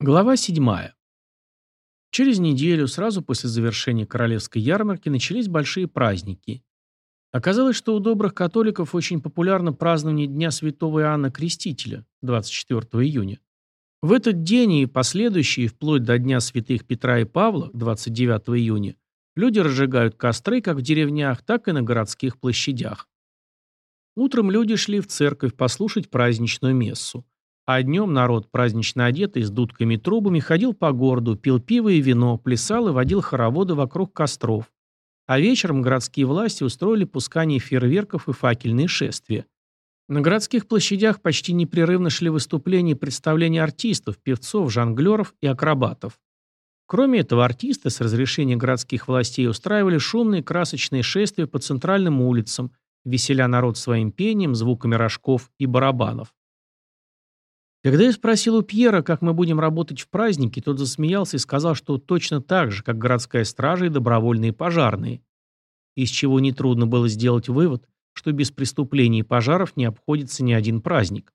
Глава 7. Через неделю, сразу после завершения королевской ярмарки, начались большие праздники. Оказалось, что у добрых католиков очень популярно празднование Дня Святого Иоанна Крестителя, 24 июня. В этот день и последующие, вплоть до Дня Святых Петра и Павла, 29 июня, люди разжигают костры как в деревнях, так и на городских площадях. Утром люди шли в церковь послушать праздничную мессу. А днем народ, празднично одетый, с дудками и трубами, ходил по городу, пил пиво и вино, плясал и водил хороводы вокруг костров. А вечером городские власти устроили пускание фейерверков и факельные шествия. На городских площадях почти непрерывно шли выступления и представления артистов, певцов, жонглеров и акробатов. Кроме этого, артисты с разрешения городских властей устраивали шумные красочные шествия по центральным улицам, веселя народ своим пением, звуками рожков и барабанов. Когда я спросил у Пьера, как мы будем работать в празднике, тот засмеялся и сказал, что точно так же, как городская стража и добровольные пожарные. Из чего нетрудно было сделать вывод, что без преступлений и пожаров не обходится ни один праздник.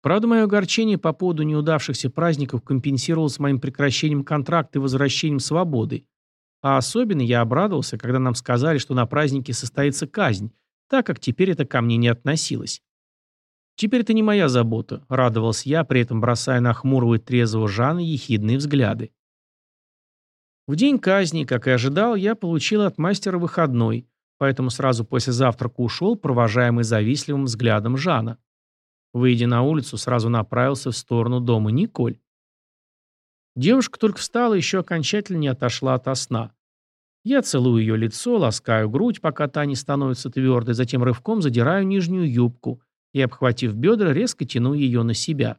Правда, мое огорчение по поводу неудавшихся праздников компенсировалось моим прекращением контракта и возвращением свободы. А особенно я обрадовался, когда нам сказали, что на празднике состоится казнь, так как теперь это ко мне не относилось. Теперь это не моя забота, радовался я, при этом бросая на хмурого и трезвого Жана ехидные взгляды. В день казни, как и ожидал, я получил от мастера выходной, поэтому сразу после завтрака ушел, провожаемый завистливым взглядом Жана. Выйдя на улицу, сразу направился в сторону дома Николь. Девушка только встала и еще окончательно не отошла от сна. Я целую ее лицо, ласкаю грудь, пока та не становится твердой, затем рывком задираю нижнюю юбку, и, обхватив бедра, резко тяну ее на себя.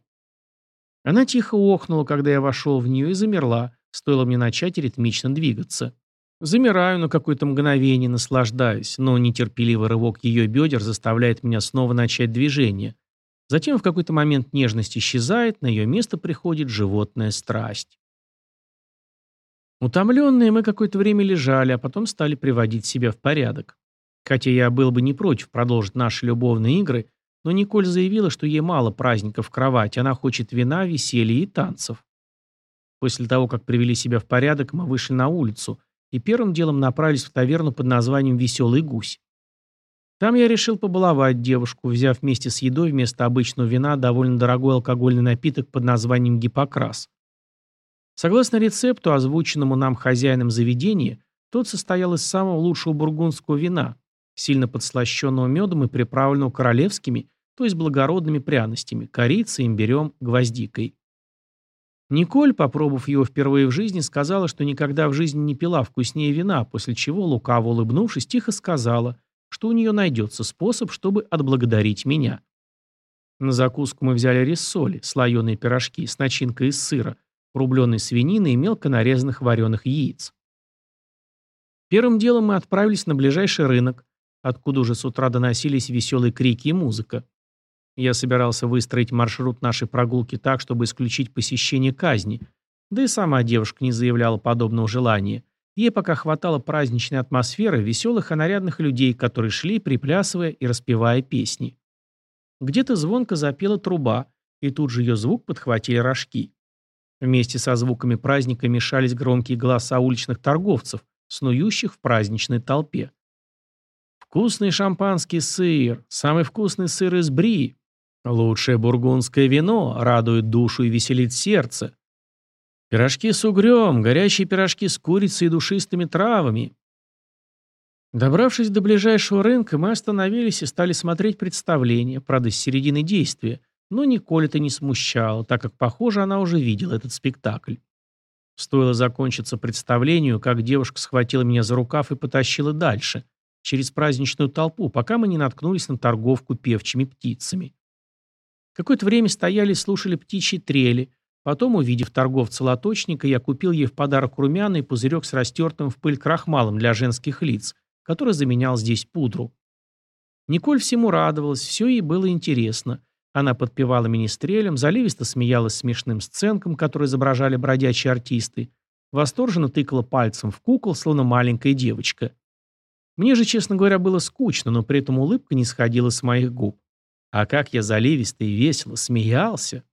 Она тихо охнула, когда я вошел в нее, и замерла, стоило мне начать ритмично двигаться. Замираю на какое-то мгновение, наслаждаюсь, но нетерпеливый рывок ее бедер заставляет меня снова начать движение. Затем в какой-то момент нежность исчезает, на ее место приходит животная страсть. Утомленные мы какое-то время лежали, а потом стали приводить себя в порядок. Хотя я был бы не против продолжить наши любовные игры, но Николь заявила, что ей мало праздников в кровати, она хочет вина, веселья и танцев. После того, как привели себя в порядок, мы вышли на улицу и первым делом направились в таверну под названием «Веселый гусь». Там я решил побаловать девушку, взяв вместе с едой вместо обычного вина довольно дорогой алкогольный напиток под названием «Гипокрас». Согласно рецепту, озвученному нам хозяином заведения, тот состоял из самого лучшего бургундского вина, сильно подслащенного медом и приправленного королевскими, то есть благородными пряностями, корицей, имбирем, гвоздикой. Николь, попробовав его впервые в жизни, сказала, что никогда в жизни не пила вкуснее вина, после чего, лукаво улыбнувшись, тихо сказала, что у нее найдется способ, чтобы отблагодарить меня. На закуску мы взяли рессоли, слоеные пирожки с начинкой из сыра, рубленой свинины и мелко нарезанных вареных яиц. Первым делом мы отправились на ближайший рынок, откуда уже с утра доносились веселые крики и музыка. Я собирался выстроить маршрут нашей прогулки так, чтобы исключить посещение казни, да и сама девушка не заявляла подобного желания. Ей пока хватало праздничной атмосферы, веселых и нарядных людей, которые шли, приплясывая и распевая песни. Где-то звонко запела труба, и тут же ее звук подхватили рожки. Вместе со звуками праздника мешались громкие голоса уличных торговцев, снующих в праздничной толпе. Вкусный шампанский сыр, самый вкусный сыр из бри. Лучшее бургундское вино радует душу и веселит сердце. Пирожки с угрем, горячие пирожки с курицей и душистыми травами. Добравшись до ближайшего рынка, мы остановились и стали смотреть представление, правда, с середины действия, но Николь это не смущало, так как, похоже, она уже видела этот спектакль. Стоило закончиться представлению, как девушка схватила меня за рукав и потащила дальше, через праздничную толпу, пока мы не наткнулись на торговку певчими птицами. Какое-то время стояли и слушали птичьи трели. Потом, увидев торговца-лоточника, я купил ей в подарок румяный пузырек с растертым в пыль крахмалом для женских лиц, который заменял здесь пудру. Николь всему радовалась, все ей было интересно. Она подпевала министрелем, заливисто смеялась смешным сценкам, которые изображали бродячие артисты, восторженно тыкала пальцем в кукол, словно маленькая девочка. Мне же, честно говоря, было скучно, но при этом улыбка не сходила с моих губ. А как я заливисто и весело смеялся.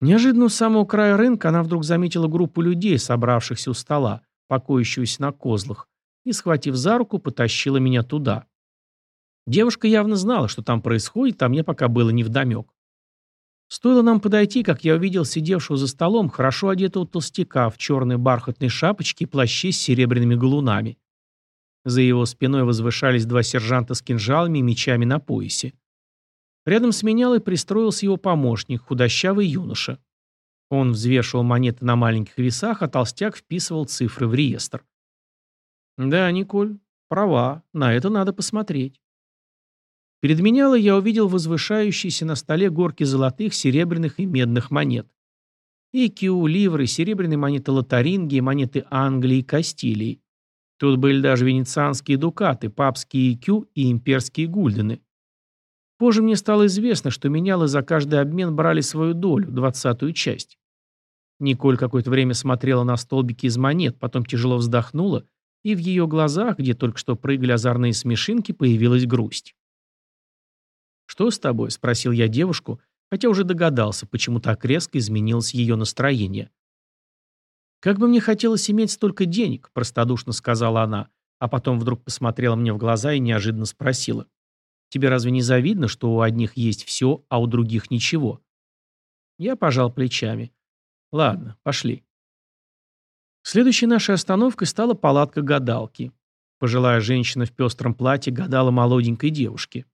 Неожиданно у самого края рынка она вдруг заметила группу людей, собравшихся у стола, покоящуюся на козлах, и, схватив за руку, потащила меня туда. Девушка явно знала, что там происходит, а мне пока было невдомек. Стоило нам подойти, как я увидел сидевшего за столом хорошо одетого толстяка в черной бархатной шапочке и плаще с серебряными галунами. За его спиной возвышались два сержанта с кинжалами и мечами на поясе. Рядом с менялой пристроился его помощник, худощавый юноша. Он взвешивал монеты на маленьких весах, а толстяк вписывал цифры в реестр. «Да, Николь, права, на это надо посмотреть». Перед менялой я увидел возвышающиеся на столе горки золотых, серебряных и медных монет. ИКЮ, ливры, серебряные монеты Лотарингии, монеты Англии и Кастилии. Тут были даже венецианские дукаты, папские ИКЮ и имперские гульдены. Позже мне стало известно, что менялы за каждый обмен брали свою долю, двадцатую часть. Николь какое-то время смотрела на столбики из монет, потом тяжело вздохнула, и в ее глазах, где только что прыгали озорные смешинки, появилась грусть. «Что с тобой?» – спросил я девушку, хотя уже догадался, почему так резко изменилось ее настроение. «Как бы мне хотелось иметь столько денег», – простодушно сказала она, а потом вдруг посмотрела мне в глаза и неожиданно спросила. «Тебе разве не завидно, что у одних есть все, а у других ничего?» Я пожал плечами. «Ладно, пошли». Следующей нашей остановкой стала палатка гадалки. Пожилая женщина в пестром платье гадала молоденькой девушке.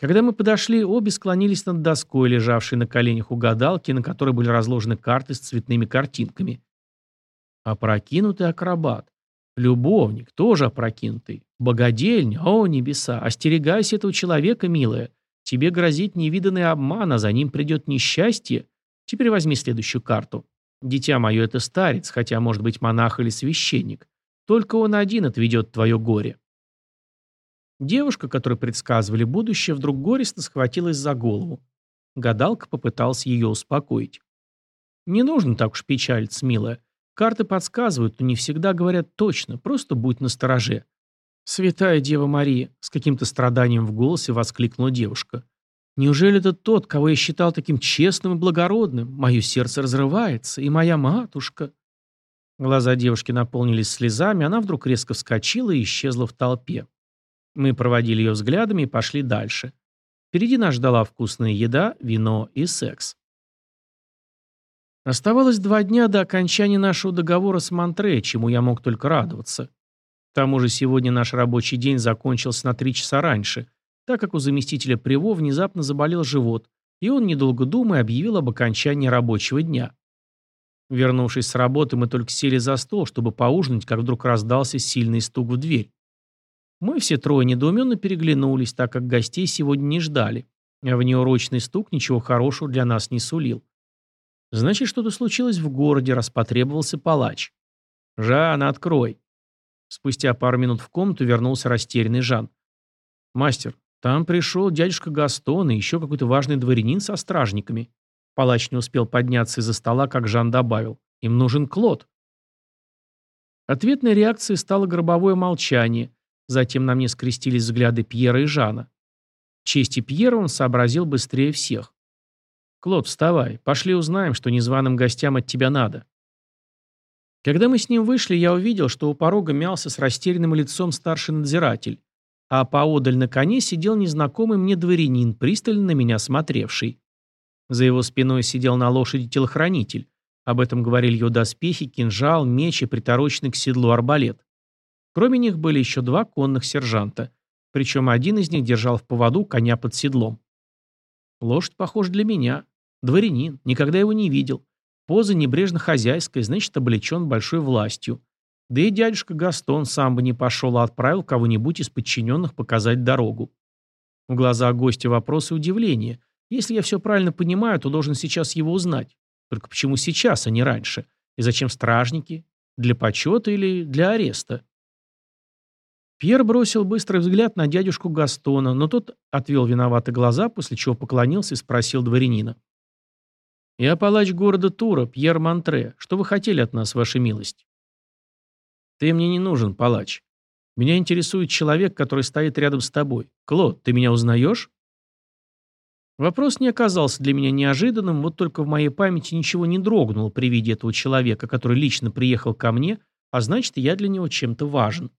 Когда мы подошли, обе склонились над доской, лежавшей на коленях у гадалки, на которой были разложены карты с цветными картинками. Опрокинутый акробат. Любовник, тоже опрокинутый. Богодельня, о небеса, остерегайся этого человека, милая. Тебе грозит невиданный обман, а за ним придет несчастье. Теперь возьми следующую карту. Дитя мое, это старец, хотя может быть монах или священник. Только он один отведет твое горе. Девушка, которой предсказывали будущее, вдруг горестно схватилась за голову. Гадалка попытался ее успокоить. «Не нужно так уж печалиться, милая. Карты подсказывают, но не всегда говорят точно, просто будь настороже». «Святая Дева Мария!» — с каким-то страданием в голосе воскликнула девушка. «Неужели это тот, кого я считал таким честным и благородным? Мое сердце разрывается, и моя матушка...» Глаза девушки наполнились слезами, она вдруг резко вскочила и исчезла в толпе. Мы проводили ее взглядами и пошли дальше. Впереди нас ждала вкусная еда, вино и секс. Оставалось два дня до окончания нашего договора с Монтре, чему я мог только радоваться. К тому же сегодня наш рабочий день закончился на три часа раньше, так как у заместителя Приво внезапно заболел живот, и он, недолго думая, объявил об окончании рабочего дня. Вернувшись с работы, мы только сели за стол, чтобы поужинать, как вдруг раздался сильный стук в дверь. Мы все трое недоуменно переглянулись, так как гостей сегодня не ждали, а внеурочный стук ничего хорошего для нас не сулил. Значит, что-то случилось в городе, раз потребовался палач. «Жан, открой!» Спустя пару минут в комнату вернулся растерянный Жан. «Мастер, там пришел дядюшка Гастон и еще какой-то важный дворянин со стражниками». Палач не успел подняться из-за стола, как Жан добавил. «Им нужен Клод». Ответной реакцией стало гробовое молчание, Затем на мне скрестились взгляды Пьера и Жана. В чести Пьера он сообразил быстрее всех. «Клод, вставай. Пошли узнаем, что незваным гостям от тебя надо». Когда мы с ним вышли, я увидел, что у порога мялся с растерянным лицом старший надзиратель, а поодаль на коне сидел незнакомый мне дворянин, пристально на меня смотревший. За его спиной сидел на лошади телохранитель. Об этом говорили ее доспехи, кинжал, меч и притороченный к седлу арбалет. Кроме них были еще два конных сержанта. Причем один из них держал в поводу коня под седлом. Лошадь похожа для меня. Дворянин. Никогда его не видел. Поза небрежно хозяйская, значит, облечен большой властью. Да и дядюшка Гастон сам бы не пошел, а отправил кого-нибудь из подчиненных показать дорогу. В глазах гостя вопрос и удивление. Если я все правильно понимаю, то должен сейчас его узнать. Только почему сейчас, а не раньше? И зачем стражники? Для почета или для ареста? Пьер бросил быстрый взгляд на дядюшку Гастона, но тот отвел виновато глаза, после чего поклонился и спросил дворянина. «Я палач города Тура, Пьер Монтре. Что вы хотели от нас, ваша милость?» «Ты мне не нужен, палач. Меня интересует человек, который стоит рядом с тобой. Клод, ты меня узнаешь?» Вопрос не оказался для меня неожиданным, вот только в моей памяти ничего не дрогнуло при виде этого человека, который лично приехал ко мне, а значит, я для него чем-то важен.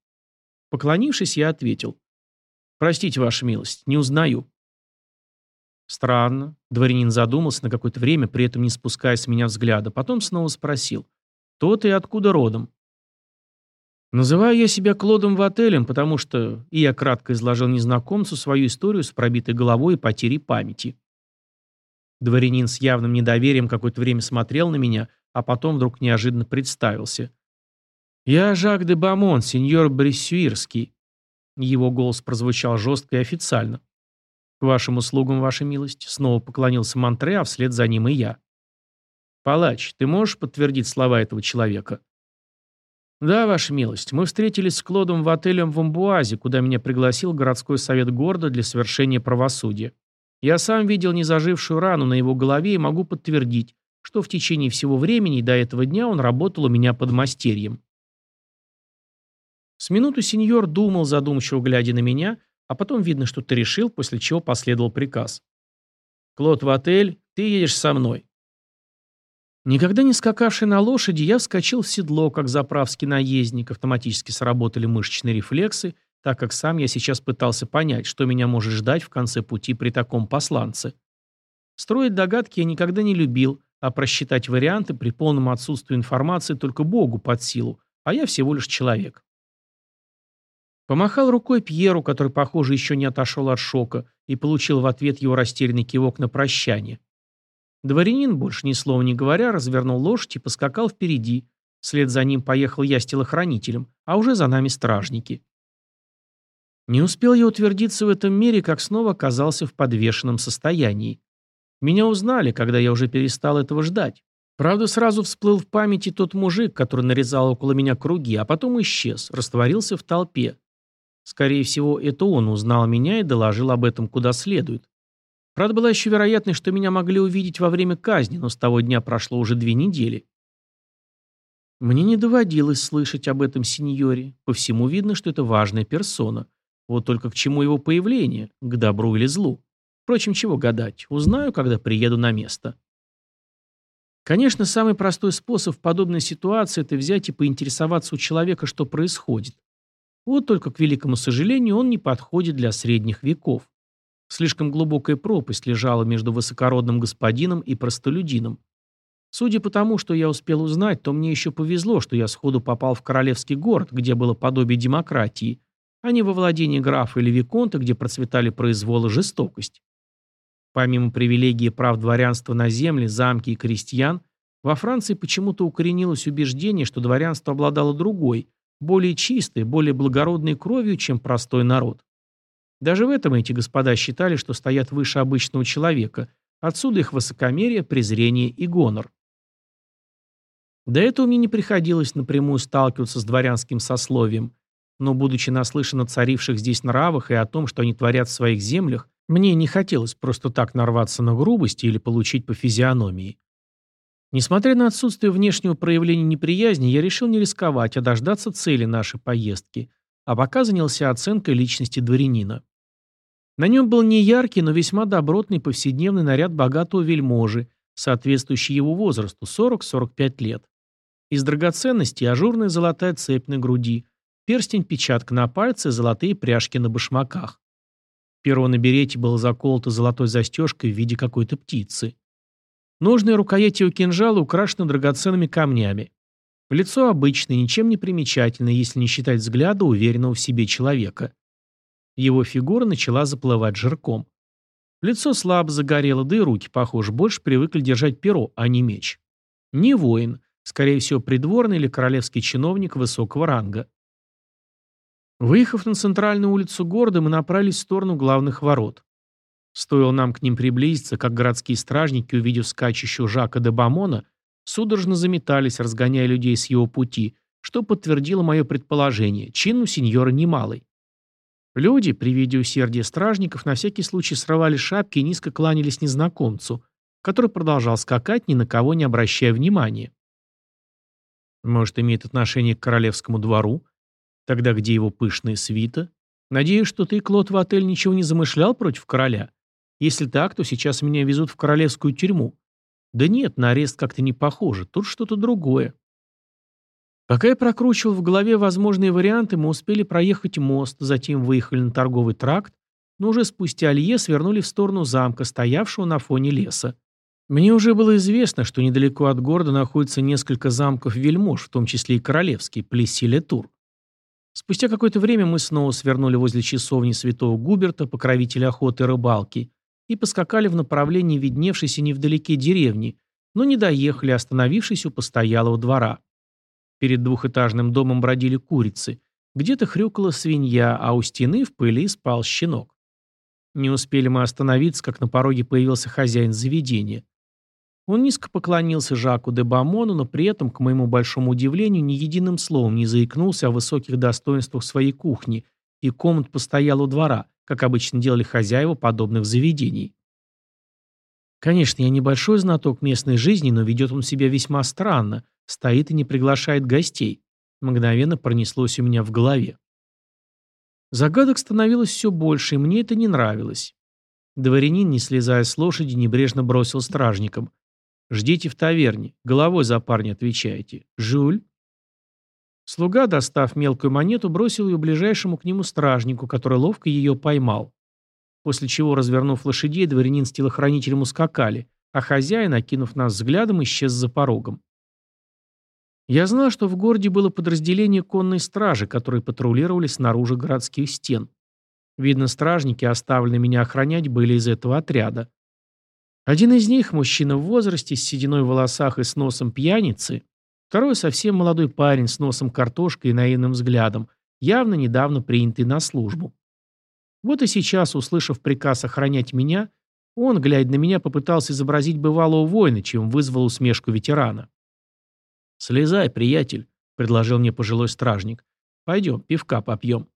Поклонившись, я ответил. «Простите, ваша милость, не узнаю». Странно. Дворянин задумался на какое-то время, при этом не спуская с меня взгляда. Потом снова спросил. «Кто ты и откуда родом?» Называю я себя Клодом Вателем, потому что и я кратко изложил незнакомцу свою историю с пробитой головой и потерей памяти. Дворянин с явным недоверием какое-то время смотрел на меня, а потом вдруг неожиданно представился. «Я Жак де Бамон, сеньор Брессюирский». Его голос прозвучал жестко и официально. «К вашим услугам, ваша милость», — снова поклонился Монтре, а вслед за ним и я. «Палач, ты можешь подтвердить слова этого человека?» «Да, ваша милость, мы встретились с Клодом в отеле в Амбуазе, куда меня пригласил городской совет города для совершения правосудия. Я сам видел незажившую рану на его голове и могу подтвердить, что в течение всего времени до этого дня он работал у меня под мастерьем». С минуту сеньор думал, задумчиво глядя на меня, а потом видно, что ты решил, после чего последовал приказ. «Клод в отель, ты едешь со мной. Никогда не скакавший на лошади, я вскочил в седло, как заправский наездник, автоматически сработали мышечные рефлексы, так как сам я сейчас пытался понять, что меня может ждать в конце пути при таком посланце. Строить догадки я никогда не любил, а просчитать варианты при полном отсутствии информации только Богу под силу, а я всего лишь человек. Помахал рукой Пьеру, который, похоже, еще не отошел от шока, и получил в ответ его растерянный кивок на прощание. Дворянин, больше ни слова не говоря, развернул лошадь и поскакал впереди. Вслед за ним поехал я с телохранителем, а уже за нами стражники. Не успел я утвердиться в этом мире, как снова оказался в подвешенном состоянии. Меня узнали, когда я уже перестал этого ждать. Правда, сразу всплыл в памяти тот мужик, который нарезал около меня круги, а потом исчез, растворился в толпе. Скорее всего, это он узнал меня и доложил об этом куда следует. Правда, была еще вероятность, что меня могли увидеть во время казни, но с того дня прошло уже две недели. Мне не доводилось слышать об этом сеньоре. По всему видно, что это важная персона. Вот только к чему его появление? К добру или злу? Впрочем, чего гадать? Узнаю, когда приеду на место. Конечно, самый простой способ в подобной ситуации – это взять и поинтересоваться у человека, что происходит. Вот только, к великому сожалению, он не подходит для средних веков. Слишком глубокая пропасть лежала между высокородным господином и простолюдином. Судя по тому, что я успел узнать, то мне еще повезло, что я сходу попал в королевский город, где было подобие демократии, а не во владении графа или виконта, где процветали произвол и жестокость. Помимо привилегий и прав дворянства на земли, замки и крестьян, во Франции почему-то укоренилось убеждение, что дворянство обладало другой, более чистой, более благородной кровью, чем простой народ. Даже в этом эти господа считали, что стоят выше обычного человека, отсюда их высокомерие, презрение и гонор. До этого мне не приходилось напрямую сталкиваться с дворянским сословием, но, будучи наслышан о царивших здесь нравах и о том, что они творят в своих землях, мне не хотелось просто так нарваться на грубости или получить по физиономии. Несмотря на отсутствие внешнего проявления неприязни, я решил не рисковать, а дождаться цели нашей поездки, а пока занялся оценкой личности дворянина. На нем был не яркий, но весьма добротный повседневный наряд богатого вельможи, соответствующий его возрасту – 40-45 лет. Из драгоценностей ажурная золотая цепь на груди, перстень-печатка на пальце, золотые пряжки на башмаках. Перо на берете было заколото золотой застежкой в виде какой-то птицы. Ножные рукояти у кинжала украшены драгоценными камнями. Лицо обычное, ничем не примечательное, если не считать взгляда уверенного в себе человека. Его фигура начала заплывать жирком. Лицо слабо загорело, да и руки, похоже, больше привыкли держать перо, а не меч. Не воин, скорее всего, придворный или королевский чиновник высокого ранга. Выехав на центральную улицу города, мы направились в сторону главных ворот. Стоило нам к ним приблизиться, как городские стражники, увидев скачущего Жака де Бамона, судорожно заметались, разгоняя людей с его пути, что подтвердило мое предположение, чин у сеньора немалый. Люди, при виде усердия стражников, на всякий случай срывали шапки и низко кланялись незнакомцу, который продолжал скакать, ни на кого не обращая внимания. Может, имеет отношение к королевскому двору? Тогда где его пышная свита? Надеюсь, что ты, Клод, в отель ничего не замышлял против короля? Если так, то сейчас меня везут в королевскую тюрьму. Да нет, на арест как-то не похоже, тут что-то другое. Пока я прокручивал в голове возможные варианты, мы успели проехать мост, затем выехали на торговый тракт, но уже спустя Алье свернули в сторону замка, стоявшего на фоне леса. Мне уже было известно, что недалеко от города находится несколько замков вельмож, в том числе и королевский, Плессиле-Тур. Спустя какое-то время мы снова свернули возле часовни святого Губерта, покровителя охоты и рыбалки, и поскакали в направлении видневшейся невдалеке деревни, но не доехали, остановившись у постоялого двора. Перед двухэтажным домом бродили курицы, где-то хрюкала свинья, а у стены в пыли спал щенок. Не успели мы остановиться, как на пороге появился хозяин заведения. Он низко поклонился Жаку де Бамону, но при этом, к моему большому удивлению, ни единым словом не заикнулся о высоких достоинствах своей кухни и комнат постоялого двора, как обычно делали хозяева подобных заведений. Конечно, я небольшой знаток местной жизни, но ведет он себя весьма странно, стоит и не приглашает гостей. Мгновенно пронеслось у меня в голове. Загадок становилось все больше, и мне это не нравилось. Дворянин, не слезая с лошади, небрежно бросил стражникам. «Ждите в таверне. Головой за парня отвечаете. Жуль?» Слуга, достав мелкую монету, бросил ее ближайшему к нему стражнику, который ловко ее поймал. После чего, развернув лошадей, дворянин с телохранителем ускакали, а хозяин, окинув нас взглядом, исчез за порогом. Я знал, что в городе было подразделение конной стражи, которые патрулировали снаружи городских стен. Видно, стражники, оставленные меня охранять, были из этого отряда. Один из них, мужчина в возрасте, с сединой в волосах и с носом пьяницы, Второй совсем молодой парень с носом картошкой и наивным взглядом, явно недавно принятый на службу. Вот и сейчас, услышав приказ охранять меня, он, глядя на меня, попытался изобразить бывалого воина, чем вызвал усмешку ветерана. «Слезай, приятель», — предложил мне пожилой стражник. «Пойдем, пивка попьем».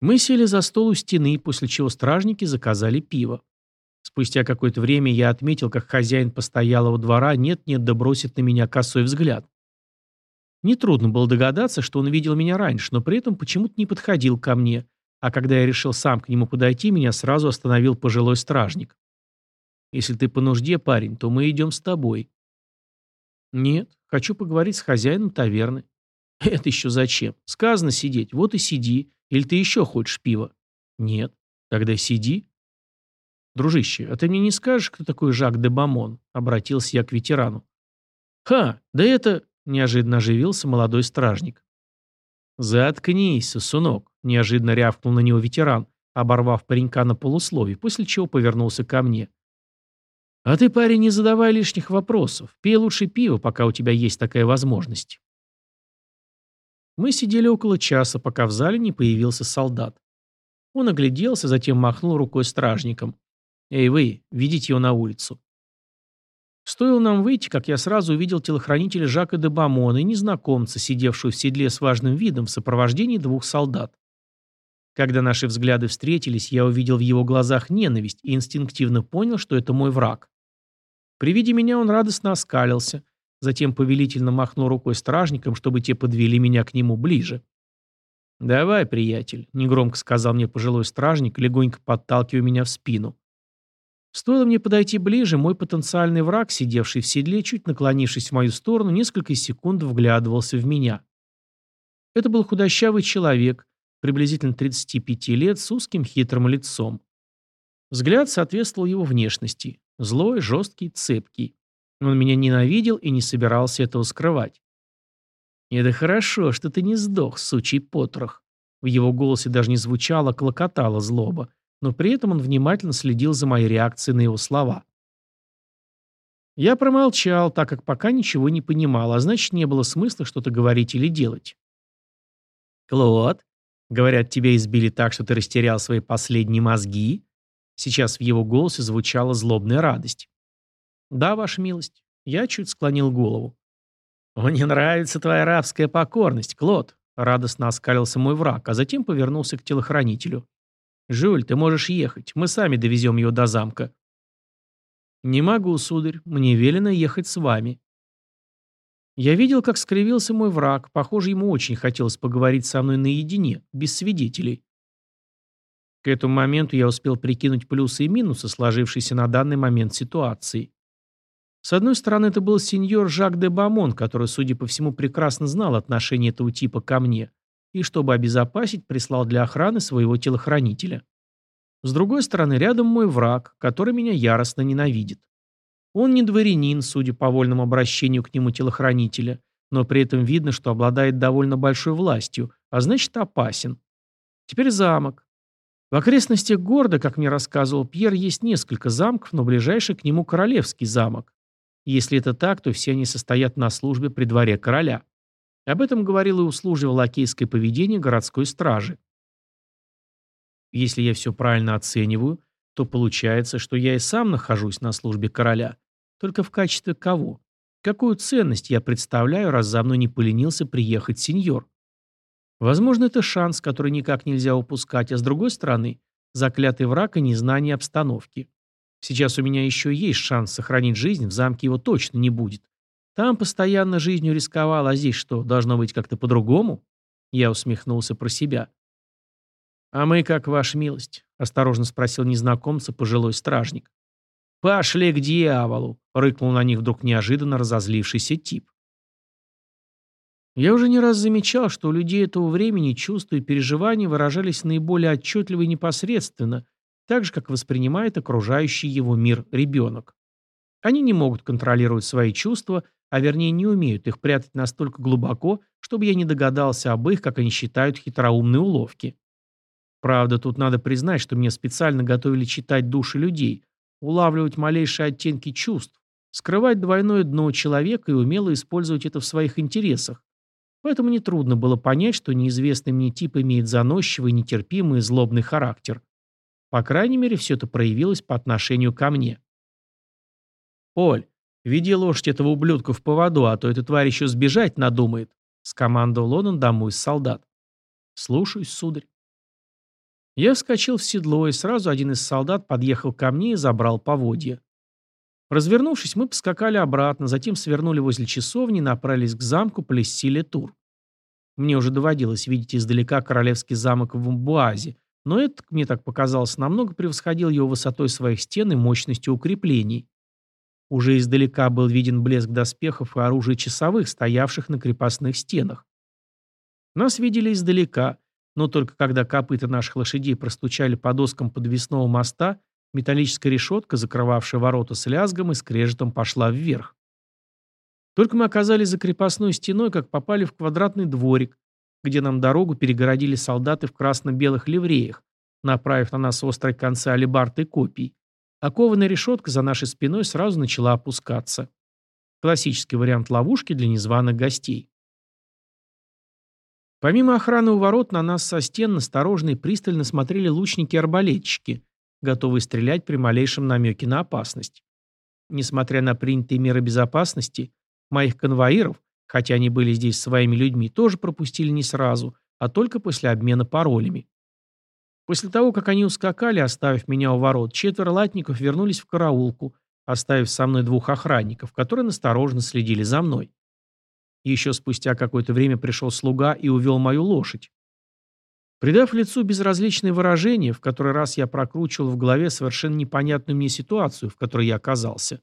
Мы сели за стол у стены, после чего стражники заказали пиво. Спустя какое-то время я отметил, как хозяин постоялого двора нет-нет да бросит на меня косой взгляд. Нетрудно было догадаться, что он видел меня раньше, но при этом почему-то не подходил ко мне, а когда я решил сам к нему подойти, меня сразу остановил пожилой стражник. «Если ты по нужде, парень, то мы идем с тобой». «Нет, хочу поговорить с хозяином таверны». «Это еще зачем? Сказано сидеть, вот и сиди. Или ты еще хочешь пива?» «Нет». «Тогда сиди». «Дружище, а ты мне не скажешь, кто такой Жак де Бамон?» — обратился я к ветерану. «Ха, да это...» — неожиданно оживился молодой стражник. «Заткнись, сунок!» — неожиданно рявкнул на него ветеран, оборвав паренька на полусловие, после чего повернулся ко мне. «А ты, парень, не задавай лишних вопросов. Пей лучше пиво, пока у тебя есть такая возможность». Мы сидели около часа, пока в зале не появился солдат. Он огляделся, затем махнул рукой стражникам. «Эй вы, ведите его на улицу». Стоило нам выйти, как я сразу увидел телохранителя Жака де Бамона и незнакомца, сидевшего в седле с важным видом в сопровождении двух солдат. Когда наши взгляды встретились, я увидел в его глазах ненависть и инстинктивно понял, что это мой враг. При виде меня он радостно оскалился, затем повелительно махнул рукой стражникам, чтобы те подвели меня к нему ближе. «Давай, приятель», — негромко сказал мне пожилой стражник, легонько подталкивая меня в спину. Стоило мне подойти ближе, мой потенциальный враг, сидевший в седле, чуть наклонившись в мою сторону, несколько секунд вглядывался в меня. Это был худощавый человек, приблизительно 35 лет, с узким хитрым лицом. Взгляд соответствовал его внешности. Злой, жесткий, цепкий. Он меня ненавидел и не собирался этого скрывать. «Это хорошо, что ты не сдох, сучий потрох». В его голосе даже не звучало, клокотала злоба но при этом он внимательно следил за моей реакцией на его слова. Я промолчал, так как пока ничего не понимал, а значит, не было смысла что-то говорить или делать. «Клод, говорят, тебя избили так, что ты растерял свои последние мозги?» Сейчас в его голосе звучала злобная радость. «Да, ваша милость». Я чуть склонил голову. «Мне нравится твоя рабская покорность, Клод», — радостно оскалился мой враг, а затем повернулся к телохранителю. «Жюль, ты можешь ехать. Мы сами довезем его до замка». «Не могу, сударь. Мне велено ехать с вами». Я видел, как скривился мой враг. Похоже, ему очень хотелось поговорить со мной наедине, без свидетелей. К этому моменту я успел прикинуть плюсы и минусы сложившейся на данный момент ситуации. С одной стороны, это был сеньор Жак де Бамон, который, судя по всему, прекрасно знал отношение этого типа ко мне, и, чтобы обезопасить, прислал для охраны своего телохранителя. С другой стороны, рядом мой враг, который меня яростно ненавидит. Он не дворянин, судя по вольному обращению к нему телохранителя, но при этом видно, что обладает довольно большой властью, а значит опасен. Теперь замок. В окрестностях города, как мне рассказывал Пьер, есть несколько замков, но ближайший к нему королевский замок. Если это так, то все они состоят на службе при дворе короля. Об этом говорило и услужливо лакейское поведение городской стражи. Если я все правильно оцениваю, то получается, что я и сам нахожусь на службе короля. Только в качестве кого? Какую ценность я представляю, раз за мной не поленился приехать сеньор? Возможно, это шанс, который никак нельзя упускать, а с другой стороны, заклятый враг и незнание обстановки. Сейчас у меня еще есть шанс сохранить жизнь, в замке его точно не будет. Там постоянно жизнью рисковал, а здесь что, должно быть как-то по-другому? Я усмехнулся про себя. «А мы как, ваша милость?» — осторожно спросил незнакомца пожилой стражник. «Пошли к дьяволу!» — рыкнул на них вдруг неожиданно разозлившийся тип. Я уже не раз замечал, что у людей этого времени чувства и переживания выражались наиболее отчетливо и непосредственно, так же, как воспринимает окружающий его мир ребенок. Они не могут контролировать свои чувства, а вернее не умеют их прятать настолько глубоко, чтобы я не догадался об их, как они считают, хитроумной уловке. Правда, тут надо признать, что мне специально готовили читать души людей, улавливать малейшие оттенки чувств, скрывать двойное дно человека и умело использовать это в своих интересах. Поэтому нетрудно было понять, что неизвестный мне тип имеет заносчивый, нетерпимый и злобный характер. По крайней мере, все это проявилось по отношению ко мне. «Оль, веди лошадь этого ублюдка в поводу, а то эта тварь еще сбежать надумает», скомандовал он одному из солдат. «Слушаюсь, сударь». Я вскочил в седло, и сразу один из солдат подъехал ко мне и забрал поводья. Развернувшись, мы поскакали обратно, затем свернули возле часовни и направились к замку Плессиле-Тур. Мне уже доводилось видеть издалека королевский замок в Мбуазе, но этот, мне так показалось, намного превосходил его высотой своих стен и мощностью укреплений. Уже издалека был виден блеск доспехов и оружия часовых, стоявших на крепостных стенах. Нас видели издалека, но только когда копыта наших лошадей простучали по доскам подвесного моста, металлическая решетка, закрывавшая ворота с лязгом и скрежетом, пошла вверх. Только мы оказались за крепостной стеной, как попали в квадратный дворик, где нам дорогу перегородили солдаты в красно-белых ливреях, направив на нас острые концы алебард и копий. Окованная решетка за нашей спиной сразу начала опускаться. Классический вариант ловушки для незваных гостей. Помимо охраны у ворот, на нас со стен насторожно и пристально смотрели лучники-арбалетчики, готовые стрелять при малейшем намеке на опасность. Несмотря на принятые меры безопасности, моих конвоиров, Хотя они были здесь своими людьми, тоже пропустили не сразу, а только после обмена паролями. После того, как они ускакали, оставив меня у ворот, четверо латников вернулись в караулку, оставив со мной двух охранников, которые настороженно следили за мной. Еще спустя какое-то время пришел слуга и увел мою лошадь. Придав лицу безразличное выражение, в который раз я прокручивал в голове совершенно непонятную мне ситуацию, в которой я оказался.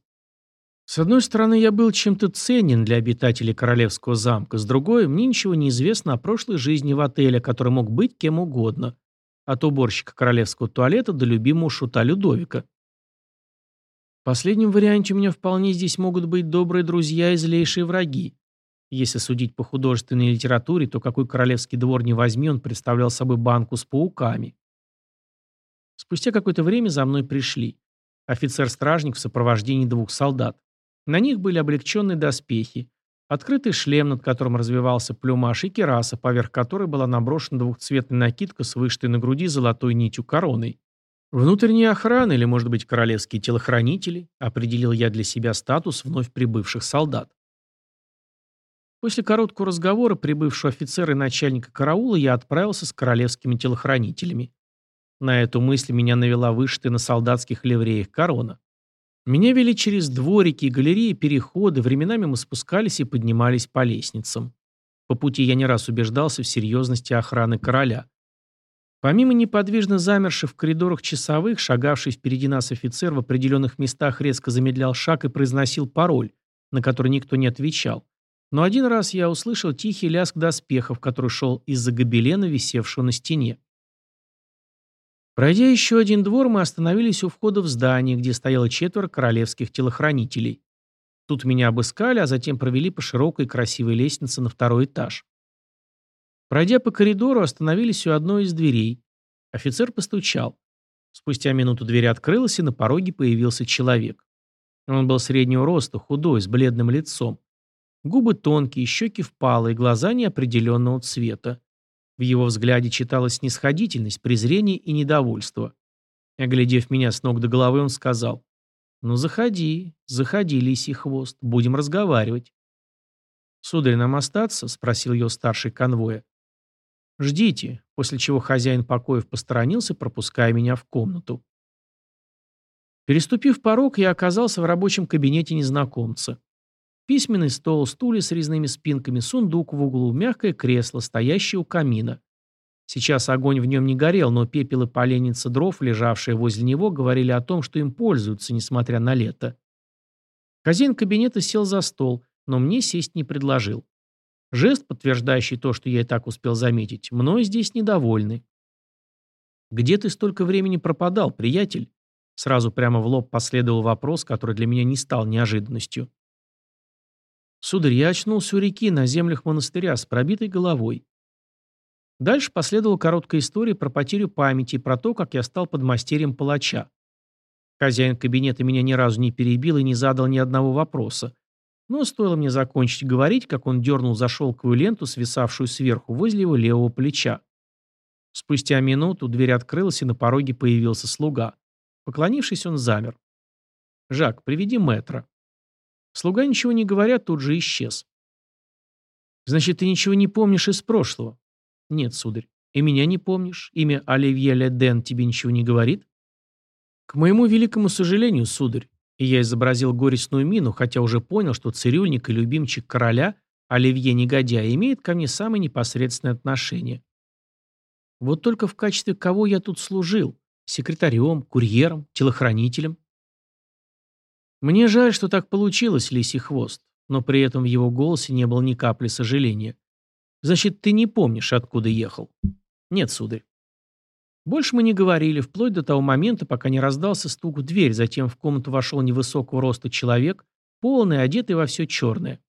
С одной стороны, я был чем-то ценен для обитателей Королевского замка, с другой, мне ничего не известно о прошлой жизни в отеле, который мог быть кем угодно. От уборщика королевского туалета до любимого шута Людовика. В последнем варианте у меня вполне здесь могут быть добрые друзья и злейшие враги. Если судить по художественной литературе, то какой королевский двор не возьми, он представлял собой банку с пауками. Спустя какое-то время за мной пришли. Офицер-стражник в сопровождении двух солдат. На них были облегченные доспехи, открытый шлем, над которым развивался плюмаж, и кераса, поверх которой была наброшена двухцветная накидка с вышитой на груди золотой нитью короной. Внутренняя охрана или, может быть, королевские телохранители, определил я для себя статус вновь прибывших солдат. После короткого разговора прибывшего офицера и начальника караула я отправился с королевскими телохранителями. На эту мысль меня навела вышитая на солдатских ливреях корона. Меня вели через дворики, галереи, переходы, временами мы спускались и поднимались по лестницам. По пути я не раз убеждался в серьезности охраны короля. Помимо неподвижно замерших в коридорах часовых, шагавший впереди нас офицер в определенных местах резко замедлял шаг и произносил пароль, на который никто не отвечал. Но один раз я услышал тихий лязг доспехов, который шел из-за гобелена, висевшего на стене. Пройдя еще один двор, мы остановились у входа в здание, где стояло четверо королевских телохранителей. Тут меня обыскали, а затем провели по широкой красивой лестнице на второй этаж. Пройдя по коридору, остановились у одной из дверей. Офицер постучал. Спустя минуту дверь открылась, и на пороге появился человек. Он был среднего роста, худой, с бледным лицом. Губы тонкие, щеки впалые, глаза неопределенного цвета. В его взгляде читалась снисходительность, презрение и недовольство. Оглядев меня с ног до головы, он сказал, «Ну, заходи, заходи, лисий хвост, будем разговаривать». «Сударь, нам остаться?» — спросил ее старший конвоя. «Ждите», после чего хозяин покоев посторонился, пропуская меня в комнату. Переступив порог, я оказался в рабочем кабинете незнакомца. Письменный стол, стулья с резными спинками, сундук в углу, мягкое кресло, стоящее у камина. Сейчас огонь в нем не горел, но пепел и поленница дров, лежавшие возле него, говорили о том, что им пользуются, несмотря на лето. Хозяин кабинета сел за стол, но мне сесть не предложил. Жест, подтверждающий то, что я и так успел заметить, мной здесь недовольны. «Где ты столько времени пропадал, приятель?» Сразу прямо в лоб последовал вопрос, который для меня не стал неожиданностью. Сударь, я очнулся у реки на землях монастыря с пробитой головой. Дальше последовала короткая история про потерю памяти и про то, как я стал подмастерьем палача. Хозяин кабинета меня ни разу не перебил и не задал ни одного вопроса. Но стоило мне закончить говорить, как он дернул за шелковую ленту, свисавшую сверху возле его левого плеча. Спустя минуту дверь открылась, и на пороге появился слуга. Поклонившись, он замер. «Жак, приведи мэтра». Слуга, ничего не говоря, тут же исчез. «Значит, ты ничего не помнишь из прошлого?» «Нет, сударь. И меня не помнишь? Имя Оливье Леден тебе ничего не говорит?» «К моему великому сожалению, сударь, и я изобразил горестную мину, хотя уже понял, что цирюльник и любимчик короля, Оливье Негодяй, имеет ко мне самое непосредственное отношение. Вот только в качестве кого я тут служил? Секретарем, курьером, телохранителем? Мне жаль, что так получилось, лисий хвост, но при этом в его голосе не было ни капли сожаления. Значит, ты не помнишь, откуда ехал? Нет, сударь. Больше мы не говорили, вплоть до того момента, пока не раздался стук в дверь, затем в комнату вошел невысокого роста человек, полный, одетый во все черное.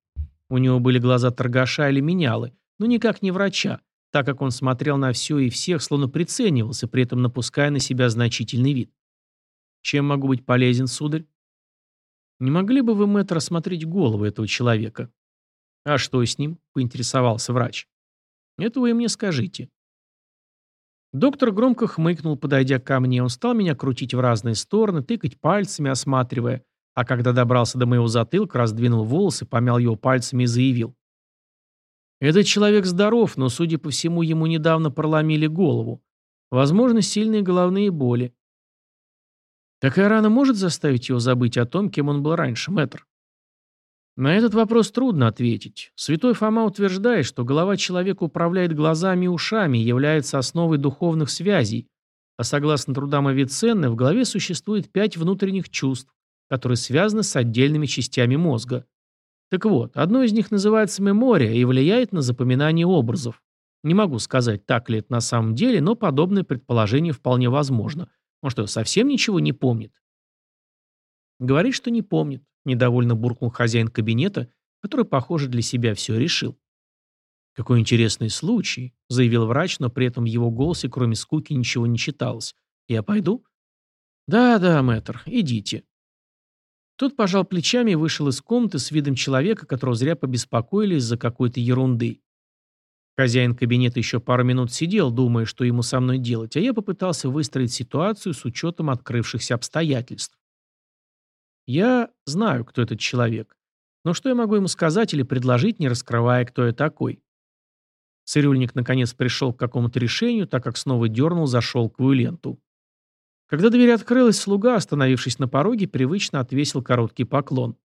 У него были глаза торгаша или менялы, но никак не врача, так как он смотрел на все и всех, словно приценивался, при этом напуская на себя значительный вид. «Чем могу быть полезен, сударь?» Не могли бы вы, мэтр, осмотреть голову этого человека? А что с ним? Поинтересовался врач. Это вы мне скажите. Доктор громко хмыкнул, подойдя ко мне. Он стал меня крутить в разные стороны, тыкать пальцами, осматривая. А когда добрался до моего затылка, раздвинул волосы, помял его пальцами и заявил. Этот человек здоров, но, судя по всему, ему недавно проломили голову. Возможно, сильные головные боли. Такая рана может заставить его забыть о том, кем он был раньше, мэтр? На этот вопрос трудно ответить. Святой Фома утверждает, что голова человека управляет глазами и ушами является основой духовных связей, а согласно трудам Авиценны, в голове существует пять внутренних чувств, которые связаны с отдельными частями мозга. Так вот, одно из них называется мемория и влияет на запоминание образов. Не могу сказать, так ли это на самом деле, но подобное предположение вполне возможно – он что, совсем ничего не помнит? Говорит, что не помнит. Недовольно буркнул хозяин кабинета, который, похоже, для себя все решил. «Какой интересный случай», — заявил врач, но при этом в его голосе, кроме скуки, ничего не читалось. «Я пойду?» «Да, да, мэтр, идите». Тот пожал плечами и вышел из комнаты с видом человека, которого зря побеспокоили из-за какой-то ерунды. Хозяин кабинета еще пару минут сидел, думая, что ему со мной делать, а я попытался выстроить ситуацию с учетом открывшихся обстоятельств. Я знаю, кто этот человек. Но что я могу ему сказать или предложить, не раскрывая, кто я такой? Цирюльник наконец пришел к какому-то решению, так как снова дернул за шелковую ленту. Когда дверь открылась, слуга, остановившись на пороге, привычно отвесил короткий поклон.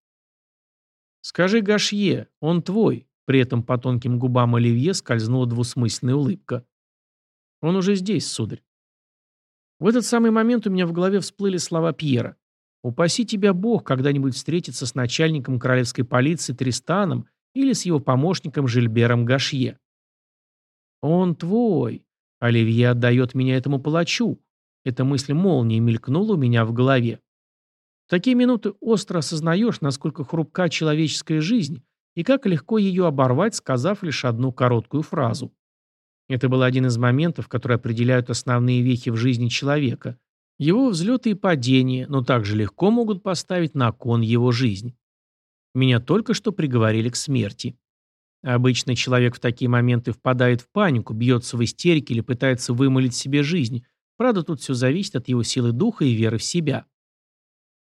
«Скажи Гашье, он твой», при этом по тонким губам Оливье скользнула двусмысленная улыбка. Он уже здесь, сударь. В этот самый момент у меня в голове всплыли слова Пьера. «Упаси тебя Бог когда-нибудь встретиться с начальником королевской полиции Тристаном или с его помощником Жильбером Гашье». «Он твой. Оливье отдает меня этому палачу». Эта мысль молнией мелькнула у меня в голове. В такие минуты остро осознаешь, насколько хрупка человеческая жизнь и как легко ее оборвать, сказав лишь одну короткую фразу. Это был один из моментов, которые определяют основные вехи в жизни человека. Его взлеты и падения, но также легко могут поставить на кон его жизнь. Меня только что приговорили к смерти. Обычно человек в такие моменты впадает в панику, бьется в истерике или пытается вымолить себе жизнь. Правда, тут все зависит от его силы духа и веры в себя.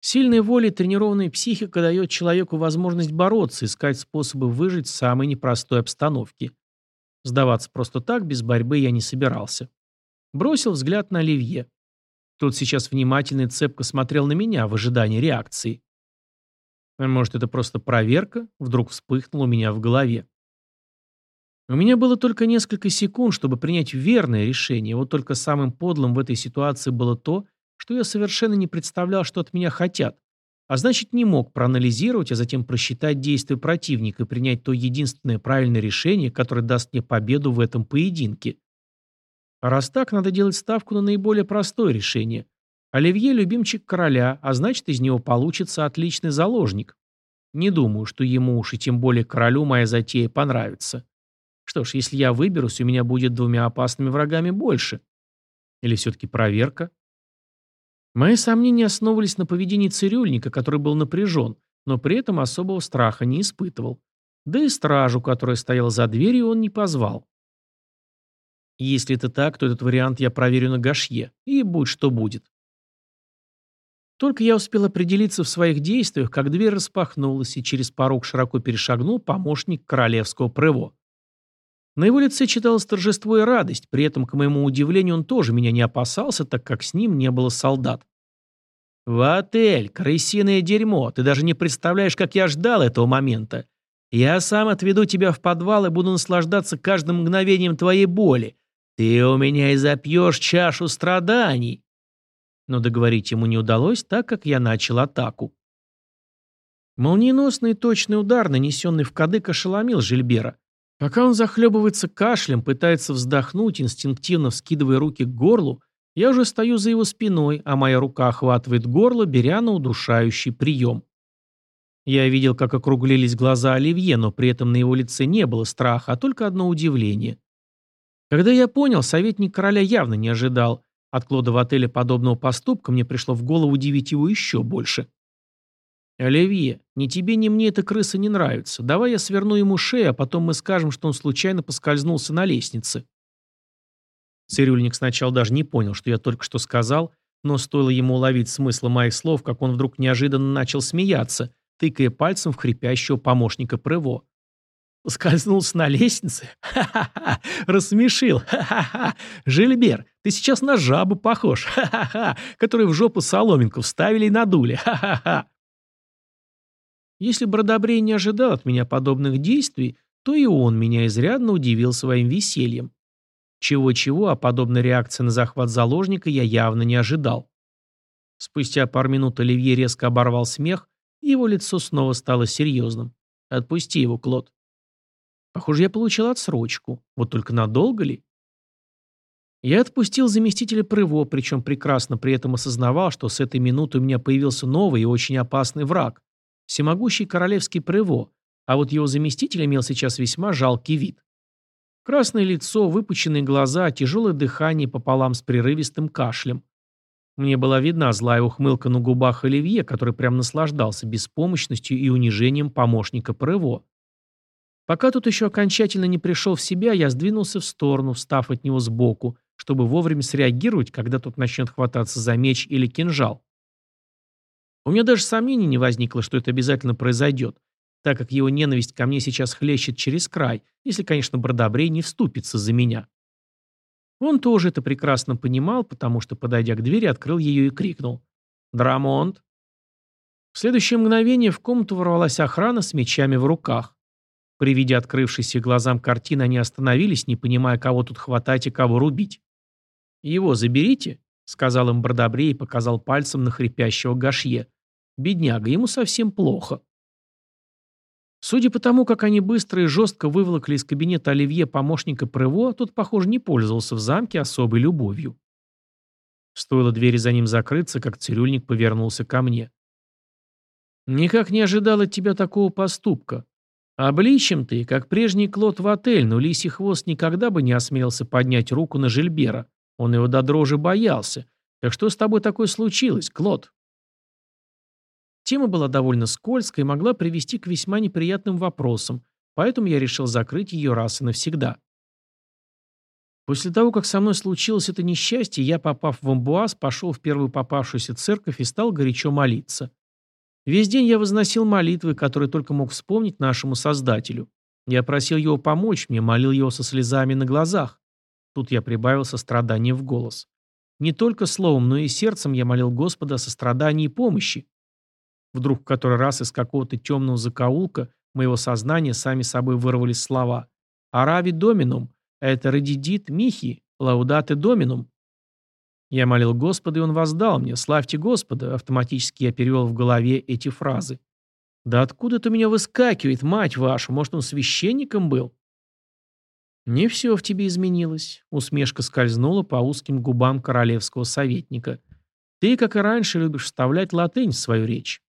Сильная воля и тренированная психика дает человеку возможность бороться, искать способы выжить в самой непростой обстановке. Сдаваться просто так, без борьбы, я не собирался. Бросил взгляд на Оливье. Тот сейчас внимательно и цепко смотрел на меня в ожидании реакции. Может, это просто проверка? Вдруг вспыхнуло у меня в голове. У меня было только несколько секунд, чтобы принять верное решение. Вот только самым подлым в этой ситуации было то, что я совершенно не представлял, что от меня хотят. А значит, не мог проанализировать, а затем просчитать действия противника и принять то единственное правильное решение, которое даст мне победу в этом поединке. А раз так, надо делать ставку на наиболее простое решение. Оливье – любимчик короля, а значит, из него получится отличный заложник. Не думаю, что ему уж и тем более королю моя затея понравится. Что ж, если я выберусь, у меня будет двумя опасными врагами больше. Или все-таки проверка? Мои сомнения основывались на поведении цирюльника, который был напряжен, но при этом особого страха не испытывал. Да и стражу, которая стояла за дверью, он не позвал. Если это так, то этот вариант я проверю на Гашье, и будь что будет. Только я успел определиться в своих действиях, как дверь распахнулась, и через порог широко перешагнул помощник королевского прыво. На его лице читалось торжество и радость, при этом, к моему удивлению, он тоже меня не опасался, так как с ним не было солдат. «В отель, крысиное дерьмо, ты даже не представляешь, как я ждал этого момента. Я сам отведу тебя в подвал и буду наслаждаться каждым мгновением твоей боли. Ты у меня и запьешь чашу страданий». Но договорить ему не удалось, так как я начал атаку. Молниеносный точный удар, нанесенный в кадык, ошеломил Жильбера. Пока он захлебывается кашлем, пытается вздохнуть, инстинктивно вскидывая руки к горлу, я уже стою за его спиной, а моя рука охватывает горло, беря на удушающий прием. Я видел, как округлились глаза Оливье, но при этом на его лице не было страха, а только одно удивление. Когда я понял, советник короля явно не ожидал. От Клода в отеле подобного поступка мне пришло в голову удивить его еще больше. «Оливье, ни тебе, ни мне эта крыса не нравится. Давай я сверну ему шею, а потом мы скажем, что он случайно поскользнулся на лестнице». Цирюльник сначала даже не понял, что я только что сказал, но стоило ему уловить смысл моих слов, как он вдруг неожиданно начал смеяться, тыкая пальцем в хрипящего помощника Прево. Скользнулся на лестнице? Ха-ха-ха! Рассмешил! Ха-ха-ха! Жильбер, ты сейчас на жабу похож! Ха-ха-ха! Который в жопу соломинку вставили и надули! Ха-ха-ха! Если Бродобрей не ожидал от меня подобных действий, то и он меня изрядно удивил своим весельем. Чего-чего, а подобной реакции на захват заложника я явно не ожидал. Спустя пару минут Оливье резко оборвал смех, и его лицо снова стало серьезным. «Отпусти его, Клод». Похоже, я получил отсрочку. Вот только надолго ли? Я отпустил заместителя Прыво, причем прекрасно при этом осознавал, что с этой минуты у меня появился новый и очень опасный враг всемогущий королевский Прево, а вот его заместитель имел сейчас весьма жалкий вид. Красное лицо, выпученные глаза, тяжелое дыхание пополам с прерывистым кашлем. Мне была видна злая ухмылка на губах Оливье, который прям наслаждался беспомощностью и унижением помощника Прево. Пока тут еще окончательно не пришел в себя, я сдвинулся в сторону, встав от него сбоку, чтобы вовремя среагировать, когда тот начнет хвататься за меч или кинжал. У меня даже сомнений не возникло, что это обязательно произойдет, так как его ненависть ко мне сейчас хлещет через край, если, конечно, Бродобрей не вступится за меня. Он тоже это прекрасно понимал, потому что, подойдя к двери, открыл ее и крикнул. «Драмонт!» В следующее мгновение в комнату ворвалась охрана с мечами в руках. При виде открывшейся глазам картины они остановились, не понимая, кого тут хватать и кого рубить. «Его заберите», — сказал им Бардабрей и показал пальцем на хрипящего Гашье. «Бедняга, ему совсем плохо». Судя по тому, как они быстро и жестко выволокли из кабинета Оливье помощника Прево, тот, похоже, не пользовался в замке особой любовью. Стоило двери за ним закрыться, как цирюльник повернулся ко мне. «Никак не ожидал от тебя такого поступка. Обличим ты, как прежний Клод в отель, но лисий хвост никогда бы не осмелился поднять руку на Жильбера. Он его до дрожи боялся. Так что с тобой такое случилось, Клод?» Тема была довольно скользкой и могла привести к весьма неприятным вопросам, поэтому я решил закрыть ее раз и навсегда. После того, как со мной случилось это несчастье, я, попав в Амбуаз, пошел в первую попавшуюся церковь и стал горячо молиться. Весь день я возносил молитвы, которые только мог вспомнить нашему Создателю. Я просил его помочь мне, молил его со слезами на глазах. Тут я прибавил сострадание в голос. Не только словом, но и сердцем я молил Господа о сострадании и помощи. Вдруг в который раз из какого-то темного закоулка моего сознания сами собой вырвались слова «Арави доминум», «Это редидит михи», «Лаудаты доминум». Я молил Господа, и Он воздал мне «Славьте Господа», автоматически я перевел в голове эти фразы. «Да откуда это у меня выскакивает, мать ваша? Может, он священником был?» «Не все в тебе изменилось», — усмешка скользнула по узким губам королевского советника. «Ты, как и раньше, любишь вставлять латынь в свою речь.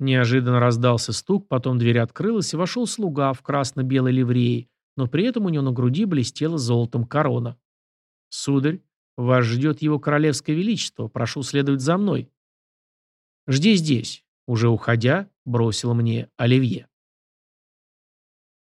Неожиданно раздался стук, потом дверь открылась, и вошел слуга в красно-белой ливреи, но при этом у него на груди блестела золотом корона. «Сударь, вас ждет его королевское величество, прошу следовать за мной». «Жди здесь», — уже уходя, бросил мне Оливье.